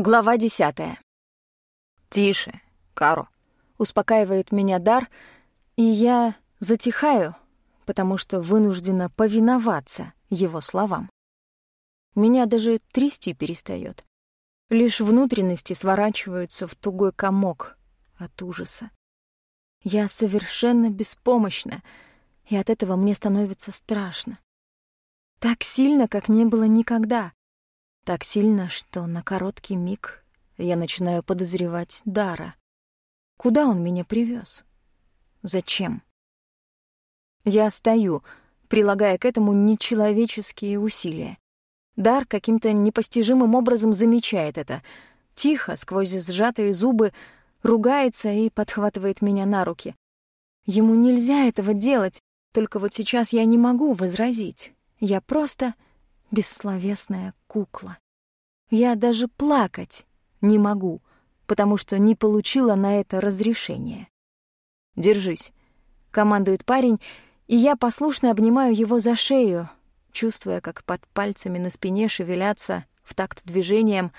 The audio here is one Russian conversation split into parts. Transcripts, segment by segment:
Глава десятая. «Тише, Каро», — успокаивает меня Дар, и я затихаю, потому что вынуждена повиноваться его словам. Меня даже трясти перестает. Лишь внутренности сворачиваются в тугой комок от ужаса. Я совершенно беспомощна, и от этого мне становится страшно. Так сильно, как не было никогда. Так сильно, что на короткий миг я начинаю подозревать Дара. Куда он меня привез? Зачем? Я стою, прилагая к этому нечеловеческие усилия. Дар каким-то непостижимым образом замечает это. Тихо, сквозь сжатые зубы, ругается и подхватывает меня на руки. Ему нельзя этого делать, только вот сейчас я не могу возразить. Я просто бессловесная кукла. Я даже плакать не могу, потому что не получила на это разрешение. «Держись», — командует парень, и я послушно обнимаю его за шею, чувствуя, как под пальцами на спине шевелятся в такт движением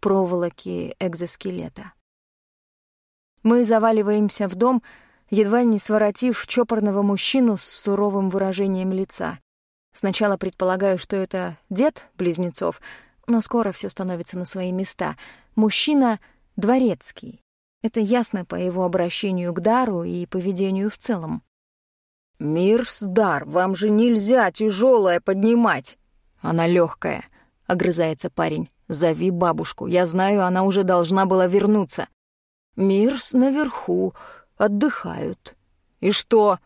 проволоки экзоскелета. Мы заваливаемся в дом, едва не своротив чопорного мужчину с суровым выражением лица. Сначала предполагаю, что это дед близнецов, но скоро все становится на свои места. Мужчина — дворецкий. Это ясно по его обращению к дару и поведению в целом. «Мирс, дар, вам же нельзя тяжелое поднимать!» «Она легкая, огрызается парень. «Зови бабушку, я знаю, она уже должна была вернуться». «Мирс наверху, отдыхают». «И что?»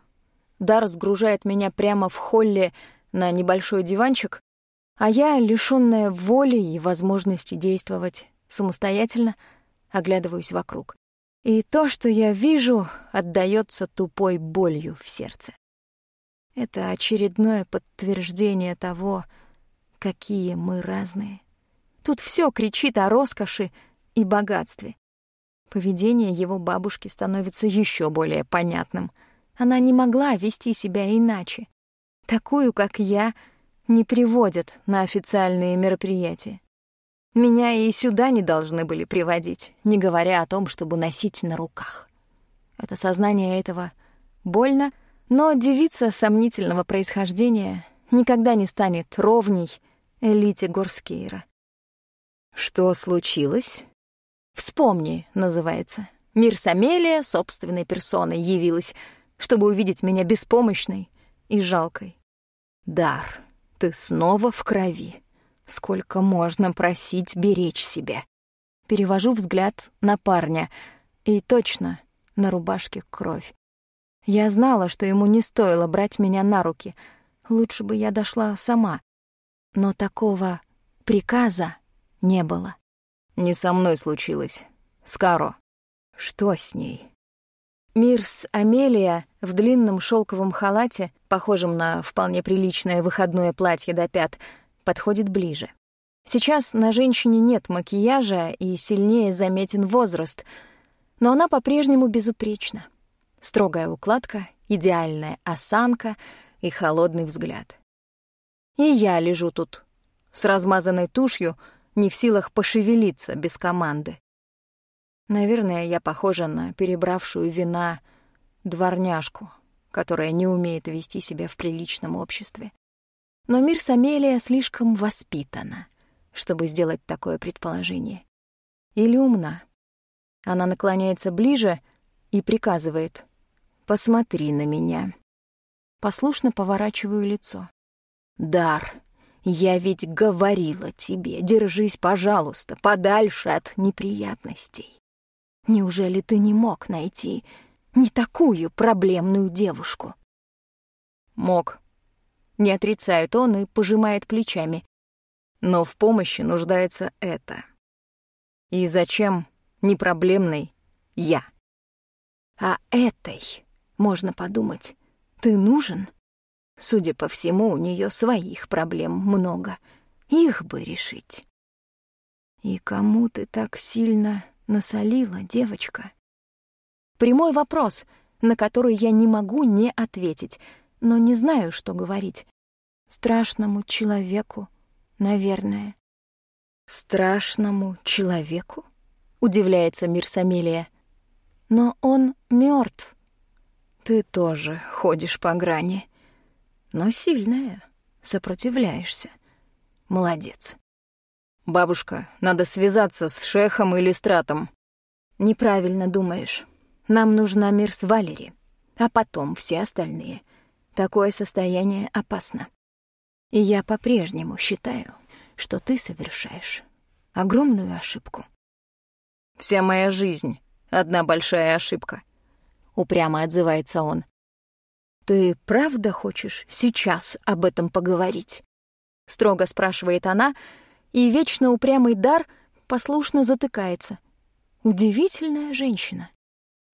Дар сгружает меня прямо в холле на небольшой диванчик, а я, лишённая воли и возможности действовать самостоятельно, оглядываюсь вокруг. И то, что я вижу, отдаётся тупой болью в сердце. Это очередное подтверждение того, какие мы разные. Тут всё кричит о роскоши и богатстве. Поведение его бабушки становится ещё более понятным. Она не могла вести себя иначе. Такую, как я, не приводят на официальные мероприятия. Меня и сюда не должны были приводить, не говоря о том, чтобы носить на руках. Это сознание этого больно, но девица сомнительного происхождения никогда не станет ровней элите Горскейра. «Что случилось?» «Вспомни» называется. Мир Самелия собственной персоной явилась, чтобы увидеть меня беспомощной и жалкой. Дар, ты снова в крови. Сколько можно просить беречь себя? Перевожу взгляд на парня, и точно, на рубашке кровь. Я знала, что ему не стоило брать меня на руки. Лучше бы я дошла сама. Но такого приказа не было. Не со мной случилось. С Каро. Что с ней? Мирс Амелия в длинном шелковом халате, похожем на вполне приличное выходное платье до пят, подходит ближе. Сейчас на женщине нет макияжа и сильнее заметен возраст, но она по-прежнему безупречна. Строгая укладка, идеальная осанка и холодный взгляд. И я лежу тут, с размазанной тушью, не в силах пошевелиться без команды. Наверное, я похожа на перебравшую вина дворняжку, которая не умеет вести себя в приличном обществе. Но мир Самелия слишком воспитана, чтобы сделать такое предположение. Или умна. Она наклоняется ближе и приказывает «Посмотри на меня». Послушно поворачиваю лицо. «Дар, я ведь говорила тебе, держись, пожалуйста, подальше от неприятностей». Неужели ты не мог найти не такую проблемную девушку? Мог. Не отрицает он и пожимает плечами. Но в помощи нуждается это. И зачем непроблемный я? А этой, можно подумать, ты нужен? Судя по всему, у нее своих проблем много. Их бы решить. И кому ты так сильно насолила девочка? Прямой вопрос, на который я не могу не ответить, но не знаю, что говорить. Страшному человеку, наверное. Страшному человеку? Удивляется Мирсамелия. Но он мертв. Ты тоже ходишь по грани. Но сильная, сопротивляешься. Молодец. Бабушка, надо связаться с шехом или стратом. Неправильно думаешь. Нам нужна Мирс Валери, а потом все остальные. Такое состояние опасно. И я по-прежнему считаю, что ты совершаешь огромную ошибку. Вся моя жизнь — одна большая ошибка. Упрямо отзывается он. Ты правда хочешь сейчас об этом поговорить? Строго спрашивает она, и вечно упрямый дар послушно затыкается. Удивительная женщина.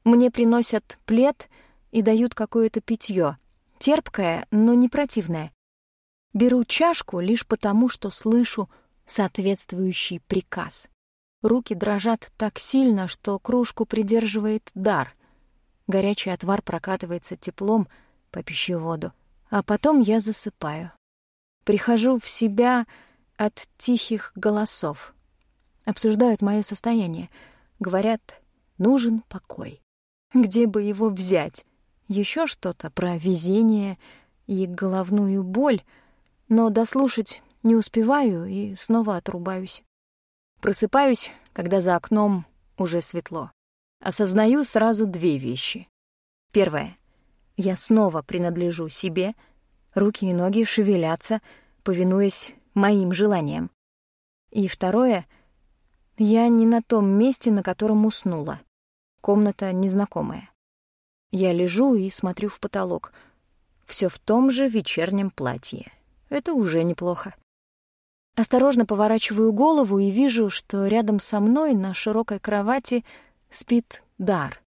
Мне приносят плед и дают какое-то питье, терпкое, но не противное. Беру чашку лишь потому, что слышу соответствующий приказ. Руки дрожат так сильно, что кружку придерживает дар. Горячий отвар прокатывается теплом по пищеводу, а потом я засыпаю. Прихожу в себя от тихих голосов. Обсуждают мое состояние. Говорят, нужен покой. Где бы его взять? Еще что-то про везение и головную боль — но дослушать не успеваю и снова отрубаюсь. Просыпаюсь, когда за окном уже светло. Осознаю сразу две вещи. Первое. Я снова принадлежу себе, руки и ноги шевелятся, повинуясь моим желаниям. И второе. Я не на том месте, на котором уснула. Комната незнакомая. Я лежу и смотрю в потолок. Все в том же вечернем платье. Это уже неплохо. Осторожно поворачиваю голову и вижу, что рядом со мной на широкой кровати спит Дар.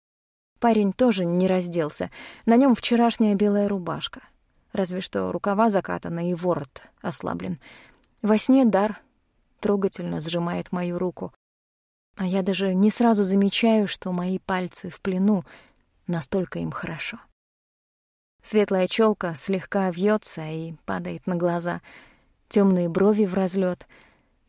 Парень тоже не разделся. На нем вчерашняя белая рубашка. Разве что рукава закатаны и ворот ослаблен. Во сне Дар трогательно сжимает мою руку. А я даже не сразу замечаю, что мои пальцы в плену, настолько им хорошо. Светлая челка слегка вьется и падает на глаза, темные брови в разлет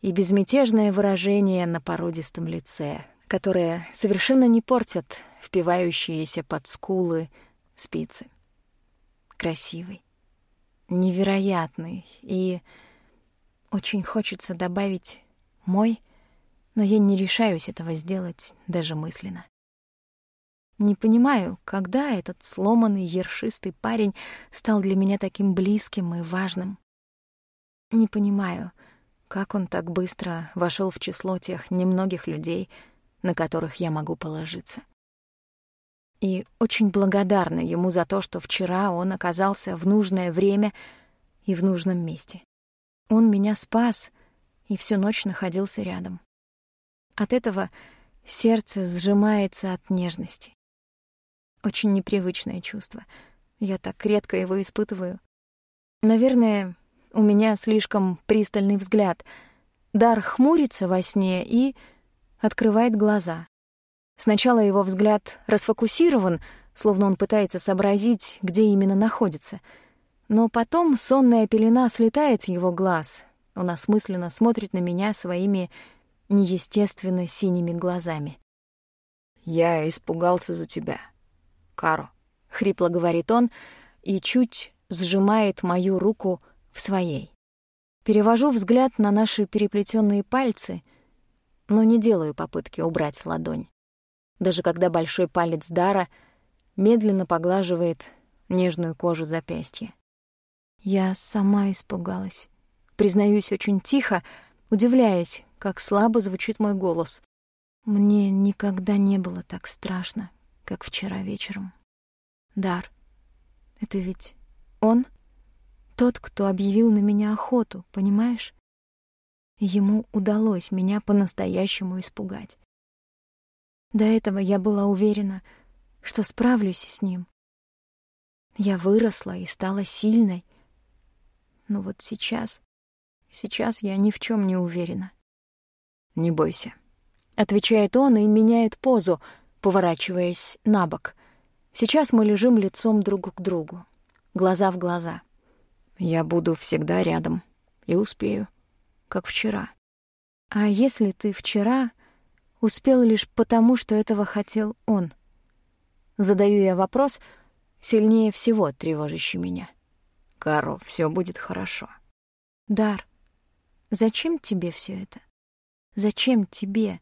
и безмятежное выражение на породистом лице, которое совершенно не портят впивающиеся под скулы спицы. Красивый, невероятный и очень хочется добавить «мой», но я не решаюсь этого сделать даже мысленно. Не понимаю, когда этот сломанный ершистый парень стал для меня таким близким и важным. Не понимаю, как он так быстро вошел в число тех немногих людей, на которых я могу положиться. И очень благодарна ему за то, что вчера он оказался в нужное время и в нужном месте. Он меня спас и всю ночь находился рядом. От этого сердце сжимается от нежности. Очень непривычное чувство. Я так редко его испытываю. Наверное, у меня слишком пристальный взгляд. Дар хмурится во сне и открывает глаза. Сначала его взгляд расфокусирован, словно он пытается сообразить, где именно находится. Но потом сонная пелена слетает с его глаз. Он осмысленно смотрит на меня своими неестественно синими глазами. «Я испугался за тебя», Каро», — хрипло говорит он и чуть сжимает мою руку в своей. Перевожу взгляд на наши переплетенные пальцы, но не делаю попытки убрать ладонь. Даже когда большой палец Дара медленно поглаживает нежную кожу запястья. Я сама испугалась. Признаюсь очень тихо, удивляясь, как слабо звучит мой голос. Мне никогда не было так страшно, как вчера вечером. Дар. Это ведь он? Тот, кто объявил на меня охоту, понимаешь? Ему удалось меня по-настоящему испугать. До этого я была уверена, что справлюсь с ним. Я выросла и стала сильной. Но вот сейчас... Сейчас я ни в чем не уверена. «Не бойся», — отвечает он и меняет позу — поворачиваясь на бок. Сейчас мы лежим лицом друг к другу, глаза в глаза. Я буду всегда рядом и успею, как вчера. А если ты вчера успел лишь потому, что этого хотел он? Задаю я вопрос, сильнее всего тревожащий меня. Каро, все будет хорошо. Дар, зачем тебе все это? Зачем тебе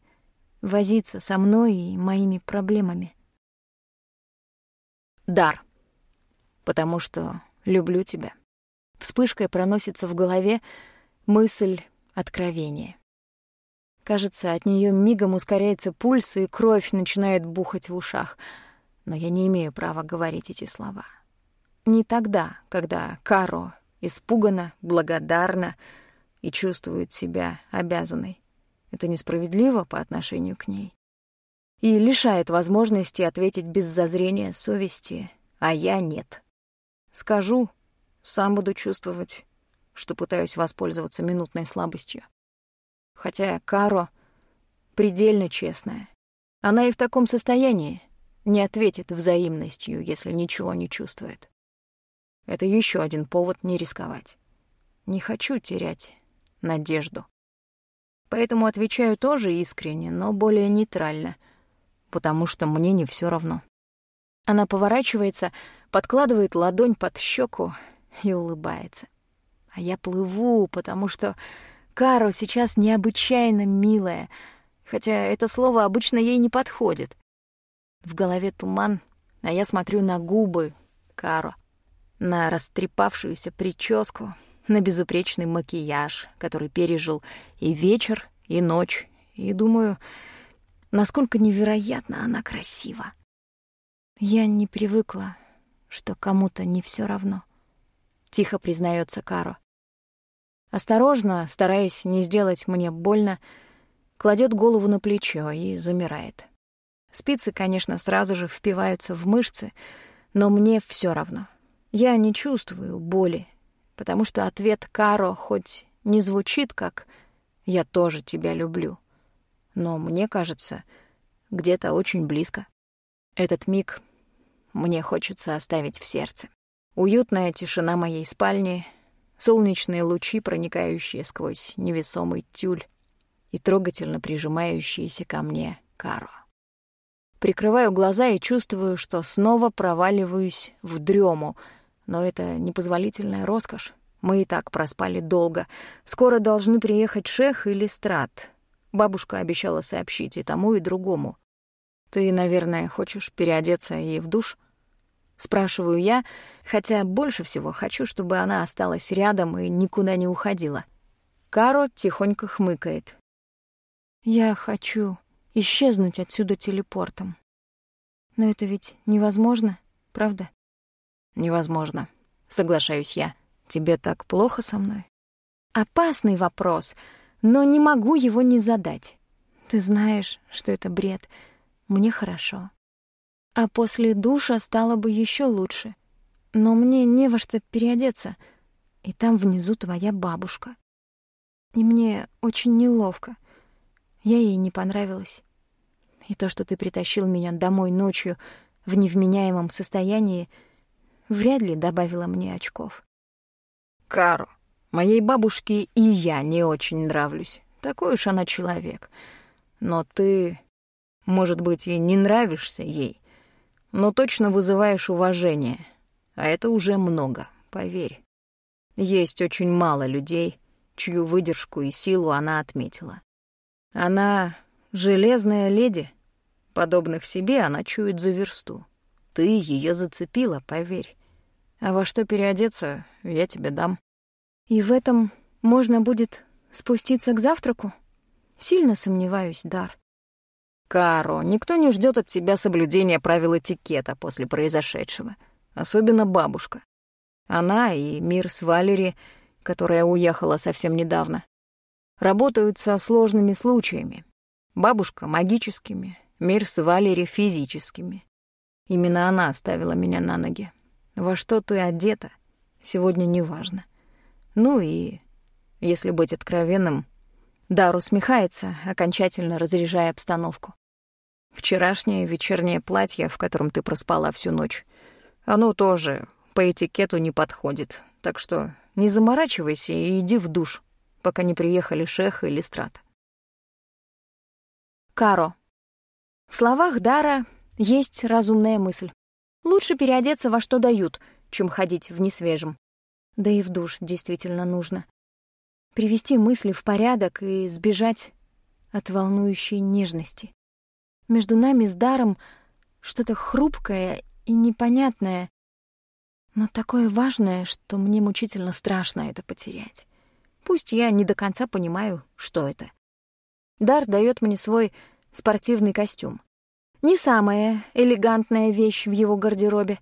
возиться со мной и моими проблемами? Дар, потому что люблю тебя. Вспышкой проносится в голове мысль откровения. Кажется, от нее мигом ускоряется пульс, и кровь начинает бухать в ушах. Но я не имею права говорить эти слова. Не тогда, когда Каро испугана, благодарна и чувствует себя обязанной. Это несправедливо по отношению к ней. И лишает возможности ответить без зазрения совести, а я нет. Скажу, сам буду чувствовать, что пытаюсь воспользоваться минутной слабостью. Хотя Каро предельно честная. Она и в таком состоянии не ответит взаимностью, если ничего не чувствует. Это еще один повод не рисковать. Не хочу терять надежду. Поэтому отвечаю тоже искренне, но более нейтрально, потому что мне не все равно. Она поворачивается, подкладывает ладонь под щеку и улыбается. А я плыву, потому что Каро сейчас необычайно милая, хотя это слово обычно ей не подходит. В голове туман, а я смотрю на губы Каро, на растрепавшуюся прическу, на безупречный макияж, который пережил и вечер, и ночь, и думаю, насколько невероятно она красива. Я не привыкла, что кому-то не все равно. Тихо признается Каро. Осторожно, стараясь не сделать мне больно, кладет голову на плечо и замирает. Спицы, конечно, сразу же впиваются в мышцы, но мне все равно. Я не чувствую боли, потому что ответ Каро хоть не звучит как «я тоже тебя люблю», но мне кажется, где-то очень близко. Этот миг мне хочется оставить в сердце. Уютная тишина моей спальни — солнечные лучи, проникающие сквозь невесомый тюль и трогательно прижимающиеся ко мне Каро. Прикрываю глаза и чувствую, что снова проваливаюсь в дрему, но это непозволительная роскошь. Мы и так проспали долго. Скоро должны приехать Шех или Страт. Бабушка обещала сообщить и тому, и другому. Ты, наверное, хочешь переодеться и в душ? Спрашиваю я, хотя больше всего хочу, чтобы она осталась рядом и никуда не уходила. Каро тихонько хмыкает. «Я хочу исчезнуть отсюда телепортом. Но это ведь невозможно, правда?» «Невозможно», — соглашаюсь я. «Тебе так плохо со мной?» Опасный вопрос, но не могу его не задать. Ты знаешь, что это бред. Мне хорошо. А после душа стало бы еще лучше. Но мне не во что переодеться, и там внизу твоя бабушка. И мне очень неловко. Я ей не понравилась. И то, что ты притащил меня домой ночью в невменяемом состоянии, вряд ли добавило мне очков. Кару, моей бабушке и я не очень нравлюсь. Такой уж она человек. Но ты, может быть, и не нравишься ей но точно вызываешь уважение. А это уже много, поверь. Есть очень мало людей, чью выдержку и силу она отметила. Она — железная леди. Подобных себе она чует за версту. Ты ее зацепила, поверь. А во что переодеться, я тебе дам. И в этом можно будет спуститься к завтраку? Сильно сомневаюсь, Дар. Каро, никто не ждет от тебя соблюдения правил этикета после произошедшего. Особенно бабушка. Она и мир с Валери, которая уехала совсем недавно, работают со сложными случаями. Бабушка — магическими, мир с Валери — физическими. Именно она оставила меня на ноги. Во что ты одета, сегодня неважно. Ну и, если быть откровенным, Дар усмехается, окончательно разряжая обстановку. Вчерашнее вечернее платье, в котором ты проспала всю ночь, оно тоже по этикету не подходит. Так что не заморачивайся и иди в душ, пока не приехали Шех или Страт. Каро. В словах Дара есть разумная мысль. Лучше переодеться во что дают, чем ходить в несвежем. Да и в душ действительно нужно. Привести мысли в порядок и сбежать от волнующей нежности. Между нами с Даром что-то хрупкое и непонятное, но такое важное, что мне мучительно страшно это потерять. Пусть я не до конца понимаю, что это. Дар дает мне свой спортивный костюм. Не самая элегантная вещь в его гардеробе,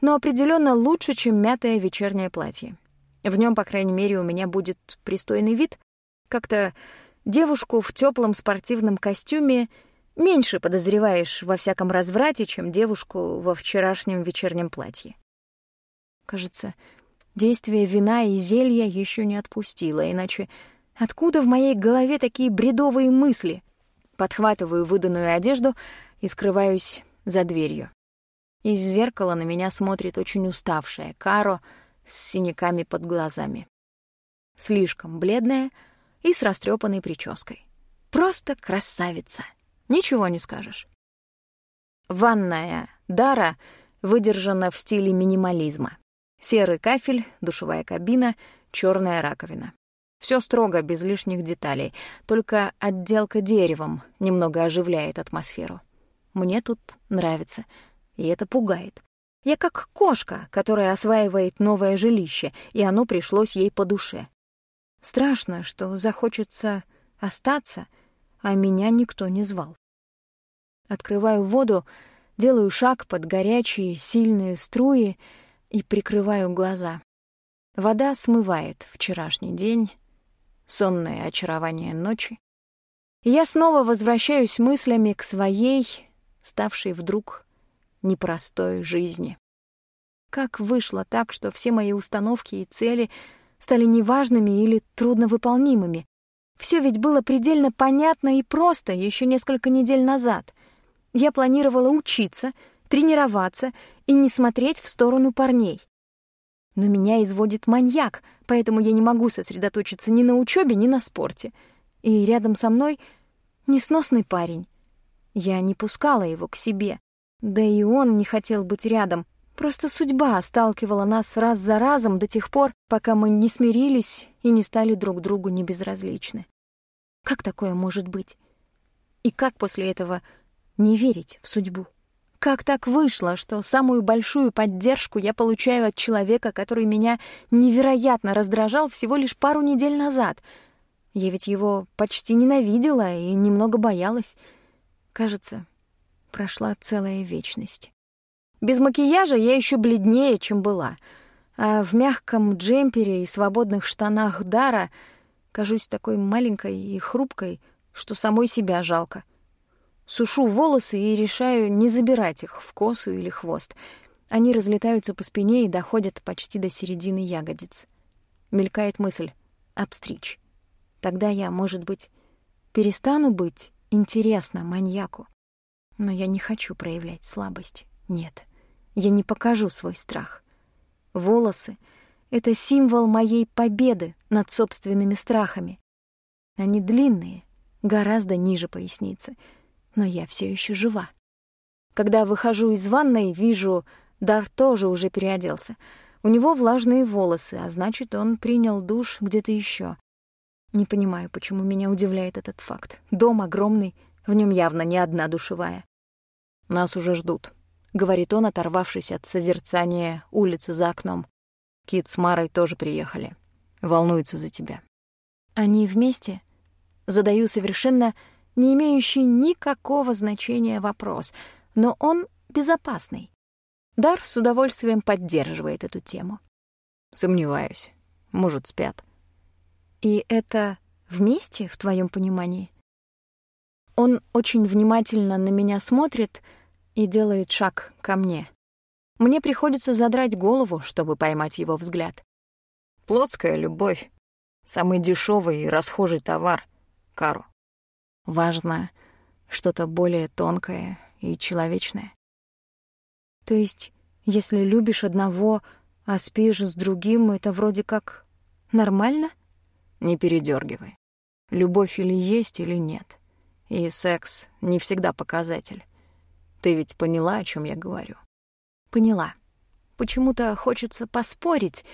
но определенно лучше, чем мятое вечернее платье. В нем, по крайней мере, у меня будет пристойный вид. Как-то девушку в теплом спортивном костюме меньше подозреваешь во всяком разврате, чем девушку во вчерашнем вечернем платье. Кажется, действие вина и зелья еще не отпустило, иначе откуда в моей голове такие бредовые мысли? Подхватываю выданную одежду — и скрываюсь за дверью. Из зеркала на меня смотрит очень уставшая Каро с синяками под глазами. Слишком бледная и с растрепанной прической. Просто красавица. Ничего не скажешь. Ванная Дара выдержана в стиле минимализма. Серый кафель, душевая кабина, черная раковина. Все строго, без лишних деталей, только отделка деревом немного оживляет атмосферу. Мне тут нравится, и это пугает. Я как кошка, которая осваивает новое жилище, и оно пришлось ей по душе. Страшно, что захочется остаться, а меня никто не звал. Открываю воду, делаю шаг под горячие, сильные струи и прикрываю глаза. Вода смывает вчерашний день, сонное очарование ночи. Я снова возвращаюсь мыслями к своей ставшей вдруг непростой жизни. Как вышло так, что все мои установки и цели стали неважными или трудновыполнимыми? Все ведь было предельно понятно и просто еще несколько недель назад. Я планировала учиться, тренироваться и не смотреть в сторону парней. Но меня изводит маньяк, поэтому я не могу сосредоточиться ни на учебе, ни на спорте. И рядом со мной несносный парень, я не пускала его к себе. Да и он не хотел быть рядом. Просто судьба сталкивала нас раз за разом до тех пор, пока мы не смирились и не стали друг другу небезразличны. Как такое может быть? И как после этого не верить в судьбу? Как так вышло, что самую большую поддержку я получаю от человека, который меня невероятно раздражал всего лишь пару недель назад? Я ведь его почти ненавидела и немного боялась. Кажется, прошла целая вечность. Без макияжа я еще бледнее, чем была, а в мягком джемпере и свободных штанах Дара кажусь такой маленькой и хрупкой, что самой себя жалко. Сушу волосы и решаю не забирать их в косу или хвост. Они разлетаются по спине и доходят почти до середины ягодиц. Мелькает мысль — обстричь. Тогда я, может быть, перестану быть интересно маньяку. Но я не хочу проявлять слабость. Нет, я не покажу свой страх. Волосы — это символ моей победы над собственными страхами. Они длинные, гораздо ниже поясницы, но я все еще жива. Когда выхожу из ванной, вижу, Дар тоже уже переоделся. У него влажные волосы, а значит, он принял душ где-то еще. Не понимаю, почему меня удивляет этот факт. Дом огромный, в нем явно не одна душевая. «Нас уже ждут», — говорит он, оторвавшись от созерцания улицы за окном. Кит с Марой тоже приехали. Волнуются за тебя. Они вместе? Задаю совершенно не имеющий никакого значения вопрос, но он безопасный. Дар с удовольствием поддерживает эту тему. Сомневаюсь. Может, спят. И это вместе, в твоем понимании? Он очень внимательно на меня смотрит и делает шаг ко мне. Мне приходится задрать голову, чтобы поймать его взгляд. Плотская любовь. Самый дешевый и расхожий товар. Кару. Важно что-то более тонкое и человечное. То есть, если любишь одного, а спишь с другим, это вроде как нормально? Не передергивай. Любовь или есть, или нет. И секс не всегда показатель. Ты ведь поняла, о чем я говорю? Поняла. Почему-то хочется поспорить,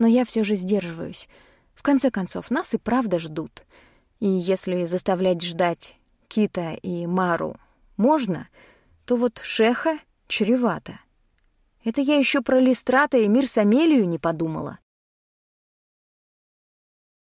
но я все же сдерживаюсь. В конце концов, нас и правда ждут. И если заставлять ждать Кита и Мару можно, то вот Шеха чревато. Это я еще про Листрата и Мир Самелию не подумала.